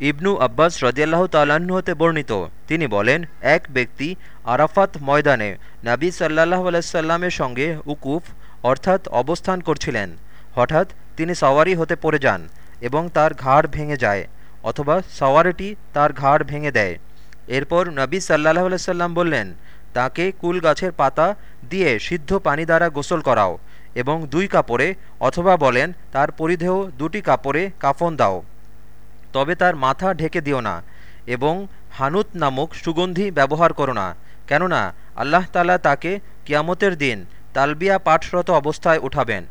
ইবনু আব্বাস রদিয়াল্লাহ তাল্লাহ্ন হতে বর্ণিত। তিনি বলেন, এক ব্যক্তি আরাফাত ময়দানে নাবী সাল্লাহ আলাইসাল্লামের সঙ্গে উকুফ, অর্থাৎ অবস্থান করছিলেন। হঠাৎ তিনি সওয়ারি হতে পড়ে যান এবং তার ঘাড় ভেঙে যায়, অথবা সওয়ারিটি তার ঘাড় ভেঙে দেয়। এরপর নবী সাল্লাহ আলাইসাল্লাম বললেন, তাকে কুল গাছের পাতা দিয়ে সিদ্ধ পানি দ্বারা গোসল করাও এবং দুই কাপড়ে, অথবা বলেন, তার পরিধেয় দুটি কাপড়ে কাফন দাও। তবে তার মাথা ঢেকে দিও না এবং হানুত নামক সুগন্ধি ব্যবহার করো না। কেননা আল্লাহতালা তাকে কিয়ামতের দিন তালবিয়া পাঠরত অবস্থায় উঠাবেন।